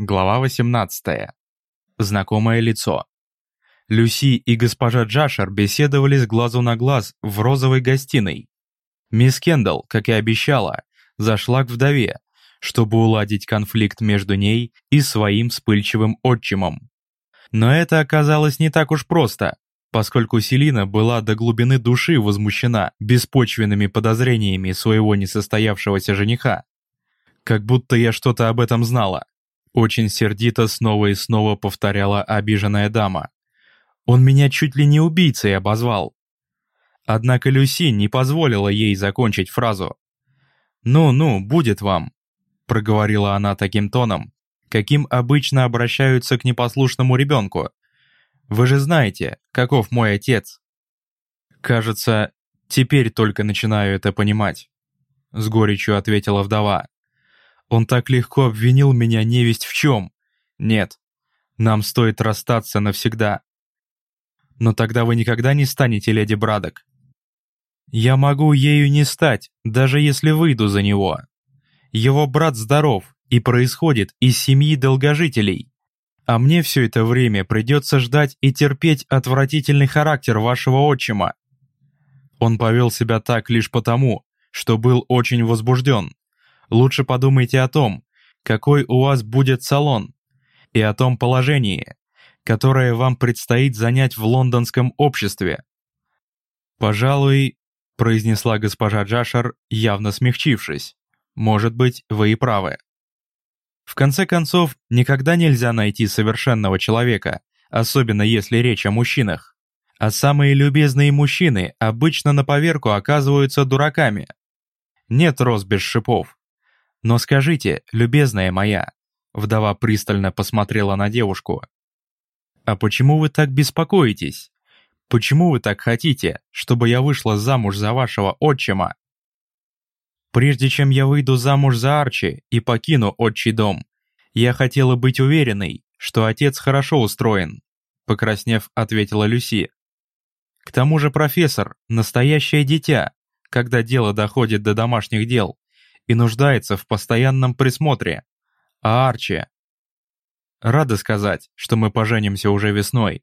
Глава 18. Знакомое лицо. Люси и госпожа Джашер беседовали с глазу на глаз в розовой гостиной. Мисс Кендалл, как и обещала, зашла к вдове, чтобы уладить конфликт между ней и своим вспыльчивым отчимом. Но это оказалось не так уж просто, поскольку Селина была до глубины души возмущена беспочвенными подозрениями своего несостоявшегося жениха. Как будто я что-то об этом знала. Очень сердито снова и снова повторяла обиженная дама. Он меня чуть ли не убийцей обозвал. Однако Люси не позволила ей закончить фразу. «Ну-ну, будет вам», — проговорила она таким тоном, каким обычно обращаются к непослушному ребенку. «Вы же знаете, каков мой отец». «Кажется, теперь только начинаю это понимать», — с горечью ответила вдова. Он так легко обвинил меня невесть в чем. Нет, нам стоит расстаться навсегда. Но тогда вы никогда не станете леди Брадок. Я могу ею не стать, даже если выйду за него. Его брат здоров и происходит из семьи долгожителей. А мне все это время придется ждать и терпеть отвратительный характер вашего отчима. Он повел себя так лишь потому, что был очень возбужден. Лучше подумайте о том, какой у вас будет салон, и о том положении, которое вам предстоит занять в лондонском обществе. «Пожалуй», — произнесла госпожа Джашер, явно смягчившись, «может быть, вы и правы». В конце концов, никогда нельзя найти совершенного человека, особенно если речь о мужчинах. А самые любезные мужчины обычно на поверку оказываются дураками. Нет роз без шипов. Но скажите, любезная моя, вдова пристально посмотрела на девушку. А почему вы так беспокоитесь? Почему вы так хотите, чтобы я вышла замуж за вашего отчима? Прежде чем я выйду замуж за Арчи и покину отчий дом, я хотела быть уверенной, что отец хорошо устроен, покраснев, ответила Люси. К тому же профессор – настоящее дитя, когда дело доходит до домашних дел и нуждается в постоянном присмотре. А Арчи? Рада сказать, что мы поженимся уже весной.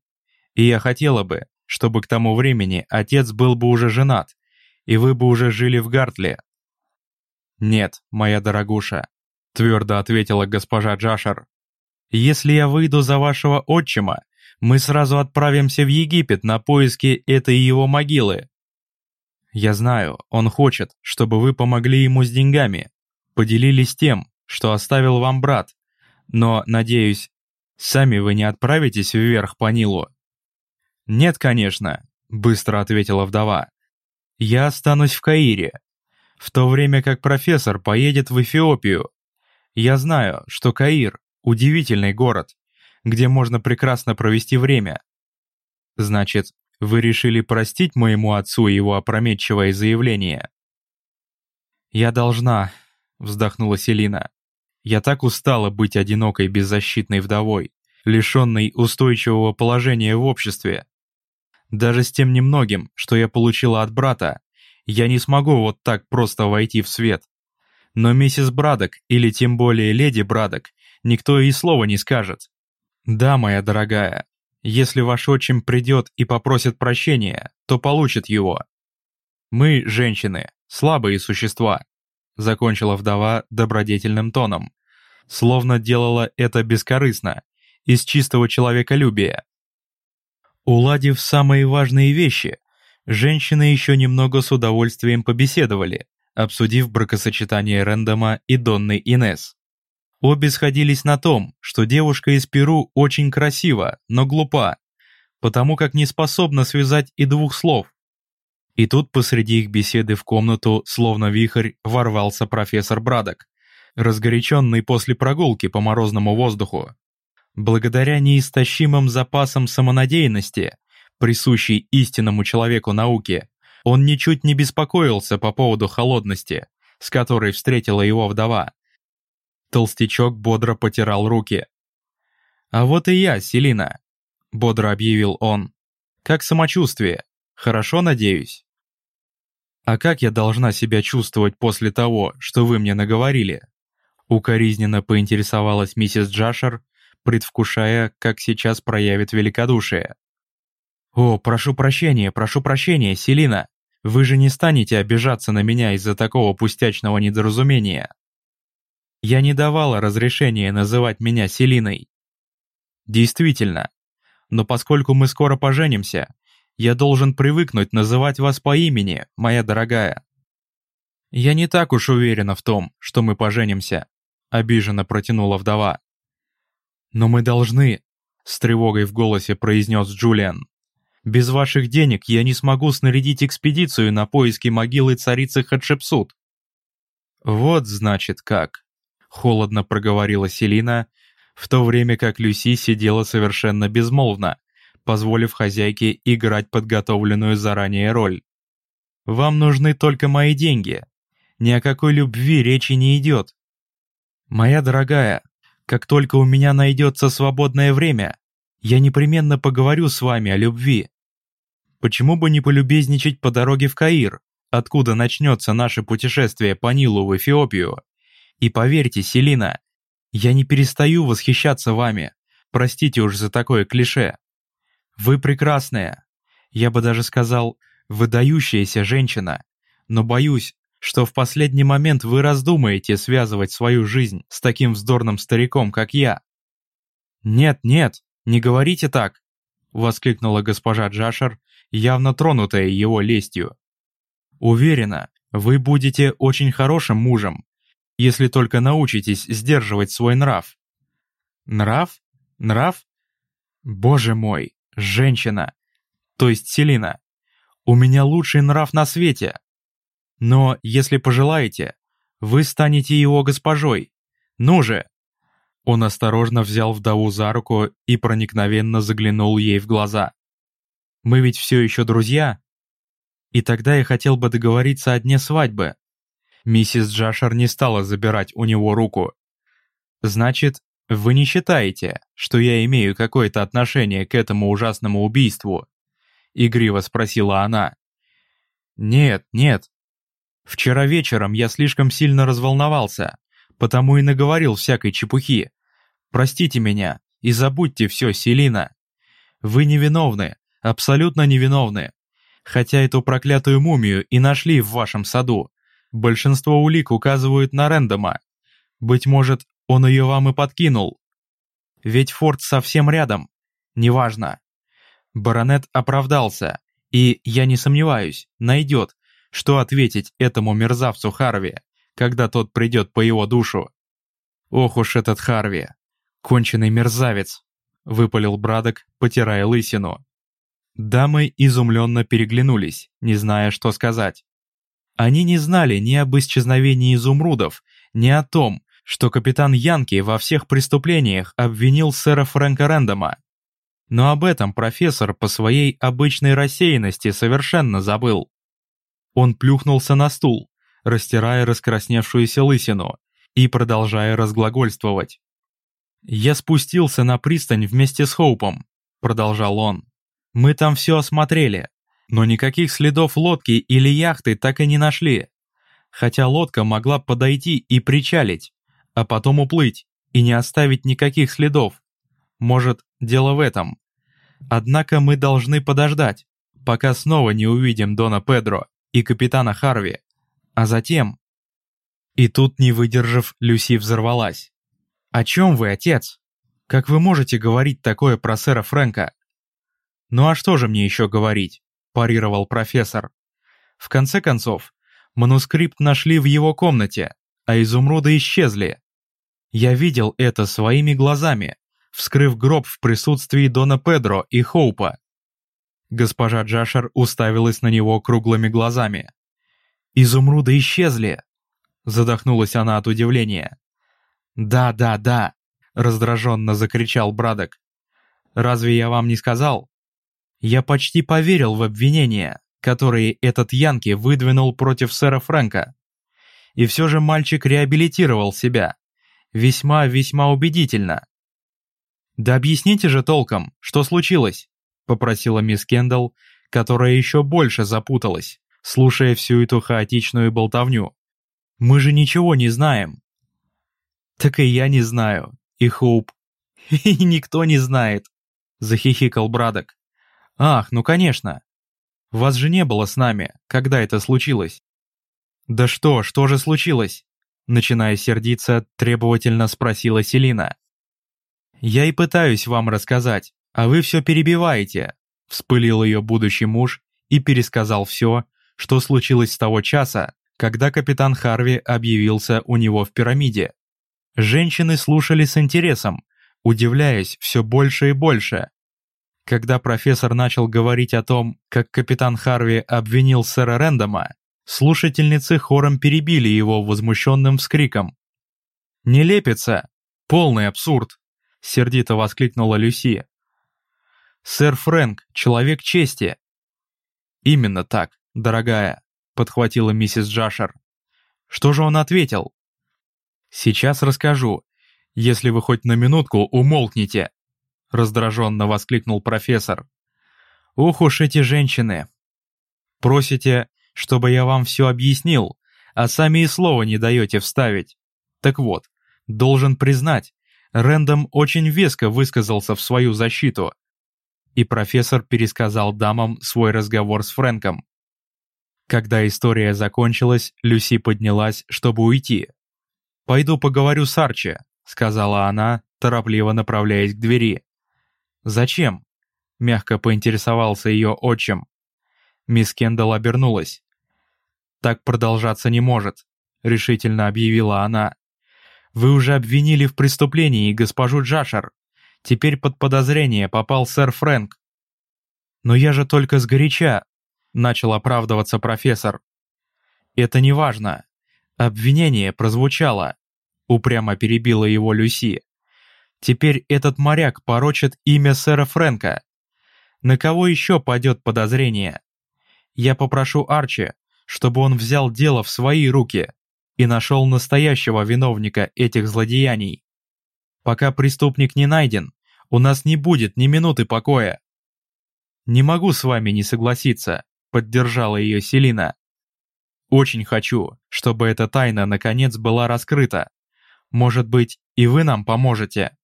И я хотела бы, чтобы к тому времени отец был бы уже женат, и вы бы уже жили в Гартле. Нет, моя дорогуша, твердо ответила госпожа Джашер. Если я выйду за вашего отчима, мы сразу отправимся в Египет на поиски этой его могилы. Я знаю, он хочет, чтобы вы помогли ему с деньгами, поделились тем, что оставил вам брат, но, надеюсь, сами вы не отправитесь вверх по Нилу?» «Нет, конечно», — быстро ответила вдова. «Я останусь в Каире, в то время как профессор поедет в Эфиопию. Я знаю, что Каир — удивительный город, где можно прекрасно провести время. Значит, вы решили простить моему отцу его опрометчивое заявление?» «Я должна», — вздохнула Селина. «Я так устала быть одинокой беззащитной вдовой, лишенной устойчивого положения в обществе. Даже с тем немногим, что я получила от брата, я не смогу вот так просто войти в свет. Но миссис Брадок, или тем более леди Брадок, никто и слова не скажет. Да, моя дорогая, если ваш отчим придет и попросит прощения, то получит его. Мы, женщины, слабые существа, закончила вдова добродетельным тоном, словно делала это бескорыстно, из чистого человеколюбия. Уладив самые важные вещи, женщины еще немного с удовольствием побеседовали, обсудив бракосочетание Рэндома и Донны Инес. Обе сходились на том, что девушка из Перу очень красива, но глупа, потому как не способна связать и двух слов. И тут посреди их беседы в комнату, словно вихрь, ворвался профессор Брадок, разгоряченный после прогулки по морозному воздуху. Благодаря неистощимым запасам самонадеянности, присущей истинному человеку науки, он ничуть не беспокоился по поводу холодности, с которой встретила его вдова, Толстячок бодро потирал руки. «А вот и я, Селина», — бодро объявил он. «Как самочувствие? Хорошо, надеюсь?» «А как я должна себя чувствовать после того, что вы мне наговорили?» Укоризненно поинтересовалась миссис Джашер, предвкушая, как сейчас проявит великодушие. «О, прошу прощения, прошу прощения, Селина. Вы же не станете обижаться на меня из-за такого пустячного недоразумения. Я не давала разрешения называть меня Селиной. Действительно. Но поскольку мы скоро поженимся, я должен привыкнуть называть вас по имени, моя дорогая. Я не так уж уверена в том, что мы поженимся, обиженно протянула вдова. Но мы должны, с тревогой в голосе произнес Джулиан. Без ваших денег я не смогу снарядить экспедицию на поиски могилы царицы Хатшепсут. Вот значит как. Холодно проговорила Селина, в то время как Люси сидела совершенно безмолвно, позволив хозяйке играть подготовленную заранее роль. «Вам нужны только мои деньги. Ни о какой любви речи не идет. Моя дорогая, как только у меня найдется свободное время, я непременно поговорю с вами о любви. Почему бы не полюбезничать по дороге в Каир, откуда начнется наше путешествие по Нилу в Эфиопию? И поверьте, Селина, я не перестаю восхищаться вами. Простите уж за такое клише. Вы прекрасная. Я бы даже сказал, выдающаяся женщина. Но боюсь, что в последний момент вы раздумаете связывать свою жизнь с таким вздорным стариком, как я. Нет, нет, не говорите так, воскликнула госпожа Джашер, явно тронутая его лестью. «Уверена, вы будете очень хорошим мужем, если только научитесь сдерживать свой нрав». «Нрав? Нрав? Боже мой, женщина! То есть Селина. У меня лучший нрав на свете. Но, если пожелаете, вы станете его госпожой. Ну же!» Он осторожно взял вдову за руку и проникновенно заглянул ей в глаза. Мы ведь все еще друзья. И тогда я хотел бы договориться о дне свадьбы. Миссис Джашер не стала забирать у него руку. Значит, вы не считаете, что я имею какое-то отношение к этому ужасному убийству? Игриво спросила она. Нет, нет. Вчера вечером я слишком сильно разволновался, потому и наговорил всякой чепухи. Простите меня и забудьте все, Селина. Вы невиновны, абсолютно невиновны. Хотя эту проклятую мумию и нашли в вашем саду. Большинство улик указывают на Рэндома. Быть может, он ее вам и подкинул. Ведь форт совсем рядом. Неважно. Баронет оправдался, и, я не сомневаюсь, найдет, что ответить этому мерзавцу Харви, когда тот придет по его душу. Ох уж этот Харви. Конченый мерзавец, выпалил Брадок, потирая лысину. Дамы изумленно переглянулись, не зная, что сказать. Они не знали ни об исчезновении изумрудов, ни о том, что капитан Янки во всех преступлениях обвинил сэра Фрэнка Рэндома. Но об этом профессор по своей обычной рассеянности совершенно забыл. Он плюхнулся на стул, растирая раскрасневшуюся лысину и продолжая разглагольствовать. «Я спустился на пристань вместе с Хоупом», — продолжал он. Мы там все осмотрели, но никаких следов лодки или яхты так и не нашли. Хотя лодка могла подойти и причалить, а потом уплыть и не оставить никаких следов. Может, дело в этом. Однако мы должны подождать, пока снова не увидим Дона Педро и капитана Харви. А затем... И тут, не выдержав, Люси взорвалась. «О чем вы, отец? Как вы можете говорить такое про сэра Фрэнка? «Ну а что же мне еще говорить?» – парировал профессор. В конце концов, манускрипт нашли в его комнате, а изумруды исчезли. Я видел это своими глазами, вскрыв гроб в присутствии Дона Педро и Хоупа. Госпожа Джашер уставилась на него круглыми глазами. «Изумруды исчезли!» Задохнулась она от удивления. «Да, да, да!» Раздраженно закричал Брадок. «Разве я вам не сказал? Я почти поверил в обвинения, которые этот Янки выдвинул против сэра Фрэнка. И все же мальчик реабилитировал себя. Весьма-весьма убедительно. «Да объясните же толком, что случилось?» — попросила мисс Кендалл, которая еще больше запуталась, слушая всю эту хаотичную болтовню. «Мы же ничего не знаем». Так и я не знаю. И Хоуп. И никто не знает. Захихикал Брадок. Ах, ну конечно. Вас же не было с нами, когда это случилось. Да что, что же случилось? Начиная сердиться, требовательно спросила Селина. «Я и пытаюсь вам рассказать, а вы все перебиваете», вспылил ее будущий муж и пересказал все, что случилось с того часа, когда капитан Харви объявился у него в пирамиде. Женщины слушали с интересом, удивляясь все больше и больше. Когда профессор начал говорить о том, как капитан Харви обвинил сэра Рэндома, слушательницы хором перебили его возмущенным вскриком. «Не лепится! Полный абсурд!» — сердито воскликнула Люси. «Сэр Фрэнк — человек чести!» «Именно так, дорогая», — подхватила миссис Джашер. «Что же он ответил?» «Сейчас расскажу, если вы хоть на минутку умолкнете», — раздраженно воскликнул профессор. «Ух уж эти женщины! Просите, чтобы я вам все объяснил, а сами и слова не даете вставить. Так вот, должен признать, Рэндом очень веско высказался в свою защиту. И профессор пересказал дамам свой разговор с Фрэнком. Когда история закончилась, Люси поднялась, чтобы уйти. «Пойду поговорю с Арчи», — сказала она, торопливо направляясь к двери. «Зачем?» — мягко поинтересовался ее отчим. Мисс Кендалл обернулась. «Так продолжаться не может», — решительно объявила она. «Вы уже обвинили в преступлении госпожу Джашер. Теперь под подозрение попал сэр Фрэнк». «Но я же только сгоряча», — начал оправдываться профессор. «Это не важно. Обвинение прозвучало», — упрямо перебила его Люси. «Теперь этот моряк порочит имя сэра Фрэнка. На кого еще падет подозрение? Я попрошу Арчи, чтобы он взял дело в свои руки и нашел настоящего виновника этих злодеяний. Пока преступник не найден, у нас не будет ни минуты покоя. Не могу с вами не согласиться, поддержала ее Селина. Очень хочу, чтобы эта тайна наконец была раскрыта. Может быть, и вы нам поможете?»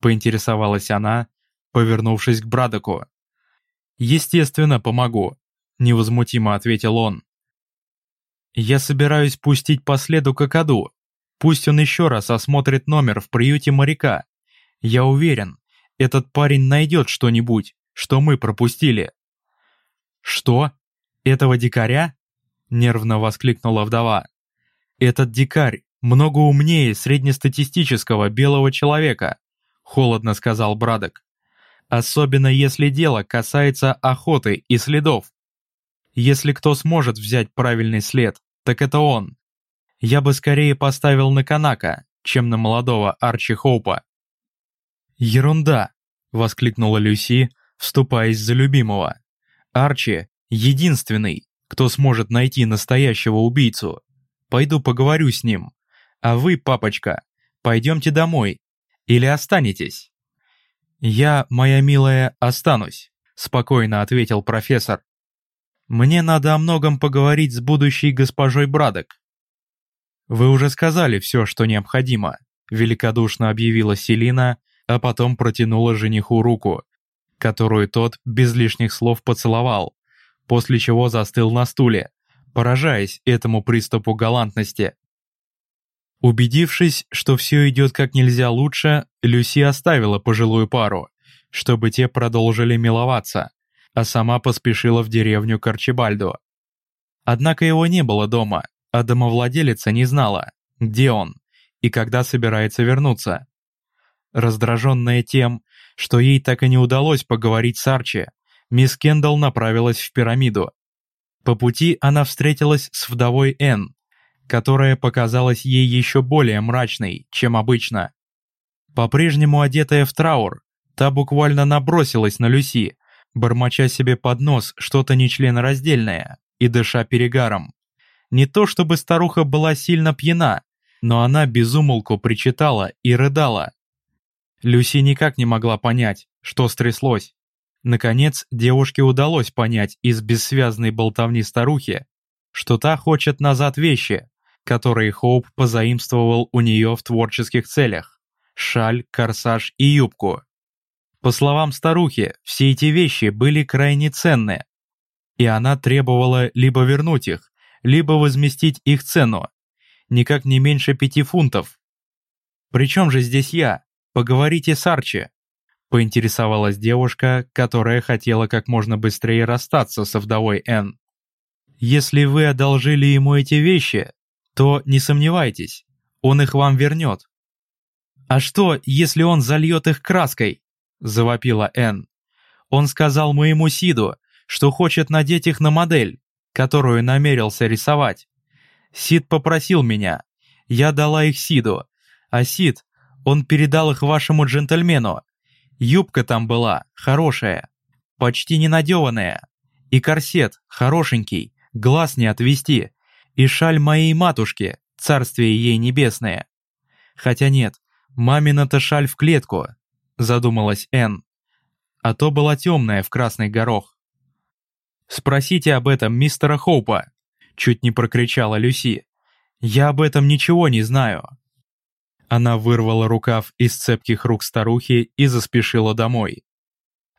Поинтересовалась она, повернувшись к Брадоку. «Естественно, помогу», — невозмутимо ответил он. «Я собираюсь пустить по следу Кокоду. Пусть он еще раз осмотрит номер в приюте моряка. Я уверен, этот парень найдет что-нибудь, что мы пропустили». «Что? Этого дикаря?» — нервно воскликнула вдова. «Этот дикарь много умнее среднестатистического белого человека», — холодно сказал Брадок. «Особенно если дело касается охоты и следов. Если кто сможет взять правильный след, так это он. Я бы скорее поставил на Канака, чем на молодого Арчи Хоупа». «Ерунда!» — воскликнула Люси, вступаясь за любимого. «Арчи — единственный, кто сможет найти настоящего убийцу. Пойду поговорю с ним. А вы, папочка, пойдемте домой. Или останетесь?» «Я, моя милая, останусь», — спокойно ответил профессор. «Мне надо о многом поговорить с будущей госпожой Брадок». «Вы уже сказали все, что необходимо», — великодушно объявила Селина, а потом протянула жениху руку, которую тот без лишних слов поцеловал после чего застыл на стуле, поражаясь этому приступу галантности. Убедившись, что все идет как нельзя лучше, Люси оставила пожилую пару, чтобы те продолжили миловаться, а сама поспешила в деревню к. Однако его не было дома, а домовладелица не знала, где он и когда собирается вернуться. Раздраженная тем, что ей так и не удалось поговорить с Арчи, мисс Кендалл направилась в пирамиду. По пути она встретилась с вдовой Энн, которая показалась ей еще более мрачной, чем обычно. По-прежнему одетая в траур, та буквально набросилась на Люси, бормоча себе под нос что-то нечленораздельное и дыша перегаром. Не то чтобы старуха была сильно пьяна, но она безумолку причитала и рыдала. Люси никак не могла понять, что стряслось. Наконец, девушке удалось понять из бессвязной болтовни старухи, что та хочет назад вещи, которые Хоуп позаимствовал у нее в творческих целях – шаль, корсаж и юбку. По словам старухи, все эти вещи были крайне ценны, и она требовала либо вернуть их, либо возместить их цену, никак не меньше пяти фунтов. «Причем же здесь я? Поговорите с Арчи», — поинтересовалась девушка, которая хотела как можно быстрее расстаться со вдовой Энн. «Если вы одолжили ему эти вещи, то не сомневайтесь, он их вам вернет». «А что, если он зальет их краской?» — завопила Энн. «Он сказал моему Сиду, что хочет надеть их на модель, которую намерился рисовать. Сид попросил меня. Я дала их Сиду. А Сид, он передал их вашему джентльмену. Юбка там была, хорошая, почти не надеванная. И корсет, хорошенький, глаз не отвести. И шаль моей матушки, царствие ей небесное. Хотя нет, мамина-то шаль в клетку, задумалась Энн. А то была темная в красный горох. «Спросите об этом мистера Хоупа!» Чуть не прокричала Люси. «Я об этом ничего не знаю!» Она вырвала рукав из цепких рук старухи и заспешила домой.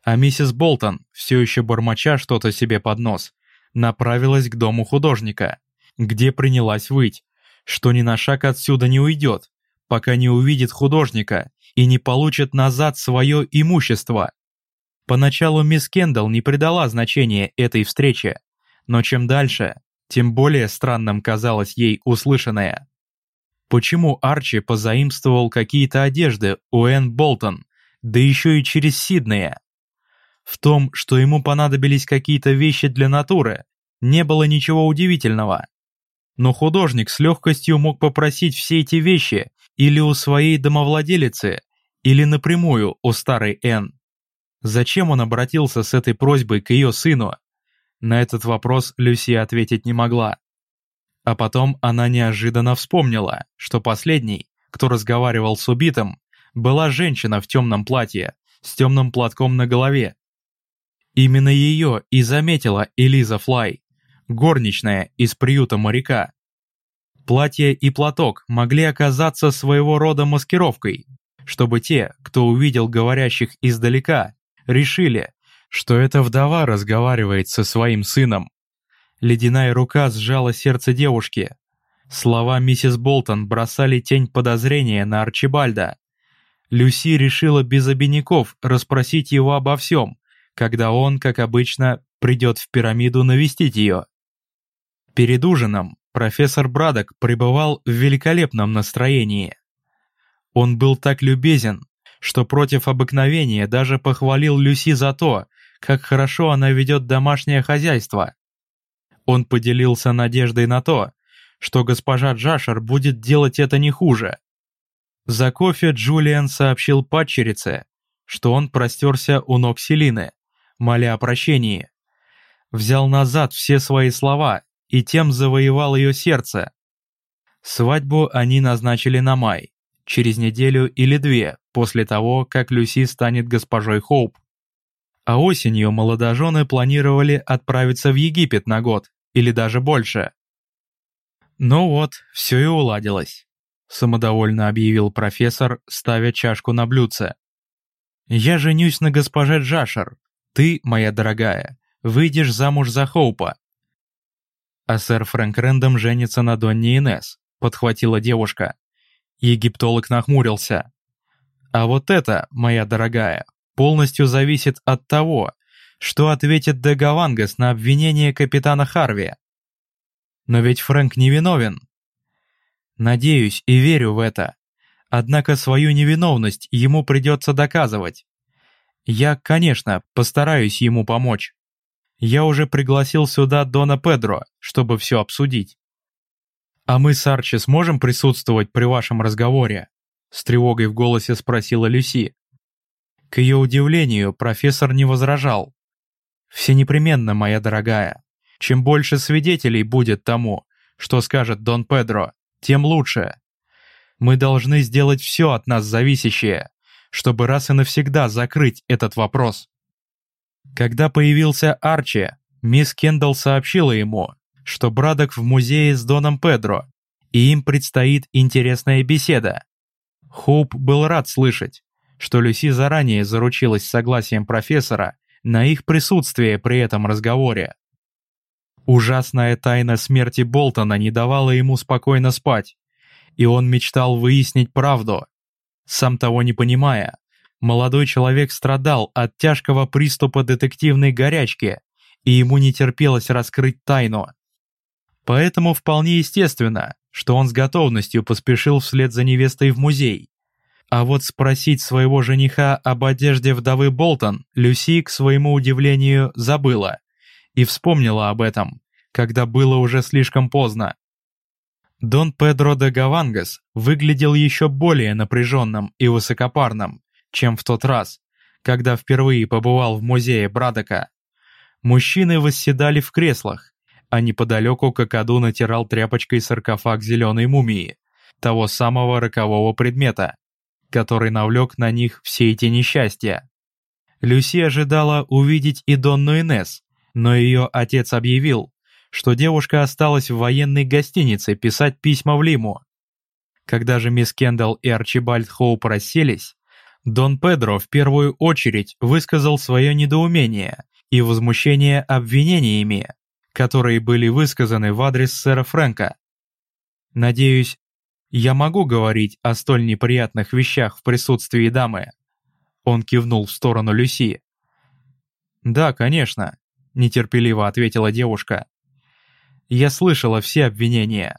А миссис Болтон, все еще бормоча что-то себе под нос, направилась к дому художника, где принялась выть, что ни на шаг отсюда не уйдет, пока не увидит художника и не получит назад свое имущество. Поначалу мисс Кендалл не придала значения этой встрече, но чем дальше, тем более странным казалось ей услышанное. Почему Арчи позаимствовал какие-то одежды у Энн Болтон, да еще и через Сиднея? В том, что ему понадобились какие-то вещи для натуры, не было ничего удивительного. Но художник с легкостью мог попросить все эти вещи или у своей домовладелицы, или напрямую у старой Энн. Зачем он обратился с этой просьбой к ее сыну? На этот вопрос Люси ответить не могла. А потом она неожиданно вспомнила, что последний, кто разговаривал с убитым, была женщина в темном платье, с темным платком на голове. Именно ее и заметила Элиза Флай, горничная из приюта моряка. Платье и платок могли оказаться своего рода маскировкой, чтобы те, кто увидел говорящих издалека, решили, что эта вдова разговаривает со своим сыном. Ледяная рука сжала сердце девушки. Слова миссис Болтон бросали тень подозрения на Арчибальда. Люси решила без обиняков расспросить его обо всем, когда он, как обычно, придет в пирамиду навестить ее. Перед ужином профессор Брадок пребывал в великолепном настроении. Он был так любезен, что против обыкновения даже похвалил Люси за то, как хорошо она ведет домашнее хозяйство. Он поделился надеждой на то, что госпожа Джашер будет делать это не хуже. За кофе Джулиан сообщил падчерице, что он простерся у ног Селины, моля о прощении. Взял назад все свои слова и тем завоевал ее сердце. Свадьбу они назначили на май, через неделю или две после того, как Люси станет госпожой Хоуп. А осенью молодожены планировали отправиться в Египет на год, или даже больше. Ну вот, все и уладилось, самодовольно объявил профессор, ставя чашку на блюдце. Я женюсь на госпоже Джашер. Ты, моя дорогая, выйдешь замуж за Хоупа. А сэр Фрэнк Рэндом женится на Донне Инесс, подхватила девушка. Египтолог нахмурился. А вот это, моя дорогая, полностью зависит от того, что ответит Дегавангас на обвинение капитана Харви. Но ведь Фрэнк невиновен. Надеюсь и верю в это. Однако свою невиновность ему придется доказывать. Я, конечно, постараюсь ему помочь. Я уже пригласил сюда Дона Педро, чтобы все обсудить. «А мы с Арчи сможем присутствовать при вашем разговоре?» С тревогой в голосе спросила Люси. К ее удивлению, профессор не возражал. «Все непременно, моя дорогая. Чем больше свидетелей будет тому, что скажет Дон Педро, тем лучше. Мы должны сделать все от нас зависящее, чтобы раз и навсегда закрыть этот вопрос». Когда появился Арчи, мисс Кендалл сообщила ему, что Брадок в музее с Доном Педро, и им предстоит интересная беседа. Хоуп был рад слышать, что Люси заранее заручилась согласием профессора на их присутствие при этом разговоре. Ужасная тайна смерти Болтона не давала ему спокойно спать, и он мечтал выяснить правду. Сам того не понимая, молодой человек страдал от тяжкого приступа детективной горячки, и ему не терпелось раскрыть тайну. Поэтому вполне естественно, что он с готовностью поспешил вслед за невестой в музей. А вот спросить своего жениха об одежде вдовы Болтон Люси, к своему удивлению, забыла и вспомнила об этом, когда было уже слишком поздно. Дон Педро де Гавангас выглядел еще более напряженным и высокопарным, чем в тот раз, когда впервые побывал в музее Брадока. Мужчины восседали в креслах, а неподалеку Кокаду натирал тряпочкой саркофаг зеленой мумии, того самого рокового предмета, который навлек на них все эти несчастья. Люси ожидала увидеть и Донну Инесс, но ее отец объявил, что девушка осталась в военной гостинице писать письма в Лиму. Когда же мисс Кендалл и Арчибальд Хоуп расселись, Дон Педро в первую очередь высказал свое недоумение и возмущение обвинениями, которые были высказаны в адрес сэра Фрэнка. Надеюсь, я могу говорить о столь неприятных вещах в присутствии дамы. Он кивнул в сторону Люси. Да, конечно, нетерпеливо ответила девушка. Я слышала все обвинения.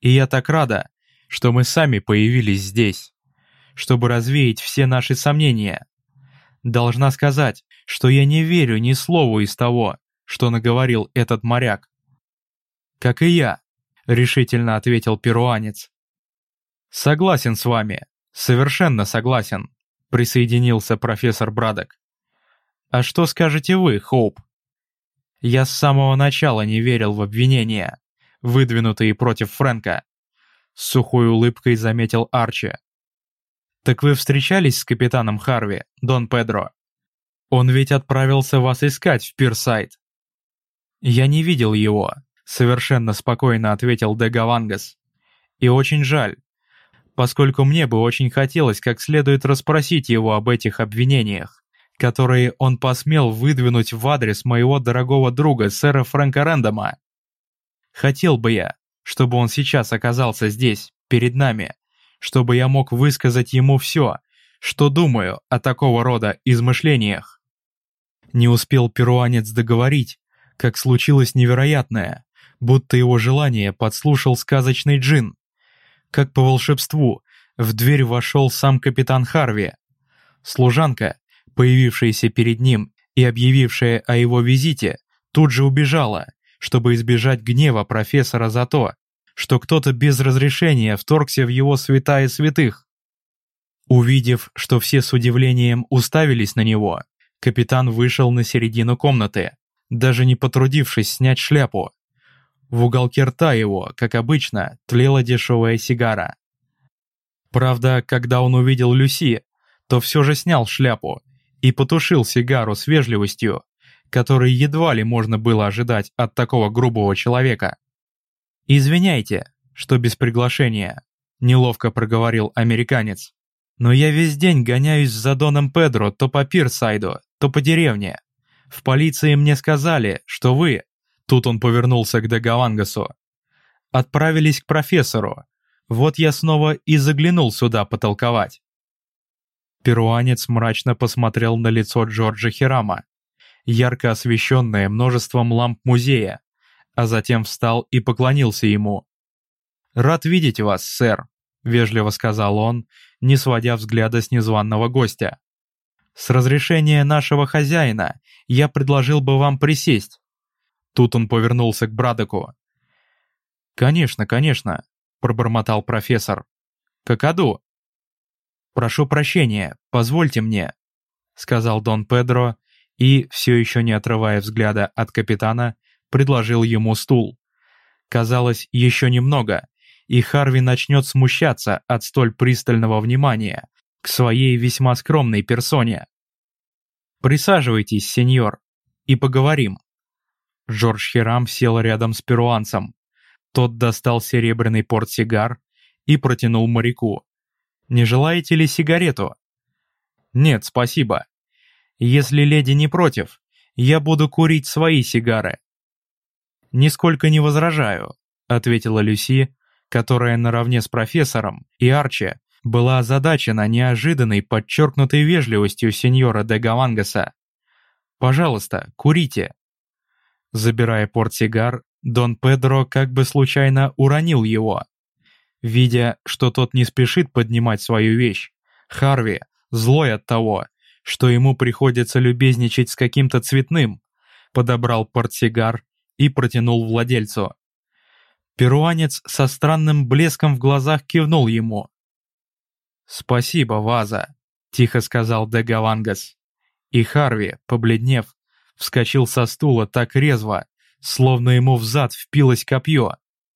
И я так рада, что мы сами появились здесь, чтобы развеять все наши сомнения. Должна сказать, что я не верю ни слову из того, что наговорил этот моряк. «Как и я», — решительно ответил перуанец. «Согласен с вами, совершенно согласен», — присоединился профессор Брадок. «А что скажете вы, Хоуп?» Я с самого начала не верил в обвинения, выдвинутые против Фрэнка. С сухой улыбкой заметил Арчи. «Так вы встречались с капитаном Харви, Дон Педро? Он ведь отправился вас искать в Пирсайд». «Я не видел его», — совершенно спокойно ответил Дегавангас. «И очень жаль, поскольку мне бы очень хотелось как следует расспросить его об этих обвинениях которые он посмел выдвинуть в адрес моего дорогого друга, сэра Фрэнка Рэндома. Хотел бы я, чтобы он сейчас оказался здесь, перед нами, чтобы я мог высказать ему все, что думаю о такого рода измышлениях. Не успел перуанец договорить, как случилось невероятное, будто его желание подслушал сказочный джин. Как по волшебству, в дверь вошел сам капитан Харви. Служанка, появившаяся перед ним и объявившая о его визите, тут же убежала, чтобы избежать гнева профессора за то, что кто-то без разрешения вторгся в его святая святых. Увидев, что все с удивлением уставились на него, капитан вышел на середину комнаты, даже не потрудившись снять шляпу. В уголке рта его, как обычно, тлела дешевая сигара. Правда, когда он увидел Люси, то все же снял шляпу и потушил сигару с вежливостью, которой едва ли можно было ожидать от такого грубого человека. «Извиняйте, что без приглашения», — неловко проговорил американец. «Но я весь день гоняюсь за Доном Педро то по Пирсайду, то по деревне. В полиции мне сказали, что вы...» Тут он повернулся к Дегавангасу. «Отправились к профессору. Вот я снова и заглянул сюда потолковать». Перуанец мрачно посмотрел на лицо Джорджа Хирама, ярко освещенное множеством ламп музея, а затем встал и поклонился ему. «Рад видеть вас, сэр», — вежливо сказал он, не сводя взгляда с незваного гостя. «С разрешения нашего хозяина я предложил бы вам присесть». Тут он повернулся к Брадоку. «Конечно, конечно», — пробормотал профессор. «Какаду, «Прошу прощения, позвольте мне», — сказал Дон Педро и, все еще не отрывая взгляда от капитана, предложил ему стул. Казалось, еще немного, и Харви начнет смущаться от столь пристального внимания к своей весьма скромной персоне. «Присаживайтесь, сеньор, и поговорим». Джордж Хирам сел рядом с перуанцем. Тот достал серебряный портсигар и протянул моряку. «Не желаете ли сигарету?» «Нет, спасибо. Если леди не против, я буду курить свои сигары». «Нисколько не возражаю», — ответила Люси, которая наравне с профессором и Арчи была озадачена неожиданной подчеркнутой вежливостью сеньора де Гавангаса. «Пожалуйста, курите». Забирая портсигар, Дон Педро как бы случайно уронил его. Видя, что тот не спешит поднимать свою вещь, Харви, злой от того, что ему приходится любезничать с каким-то цветным, подобрал портсигар и протянул владельцу. Перуанец со странным блеском в глазах кивнул ему. «Спасибо, Ваза», — тихо сказал де Гавангас. И Харви, побледнев, вскочил со стула так резво, словно ему в зад впилось копье.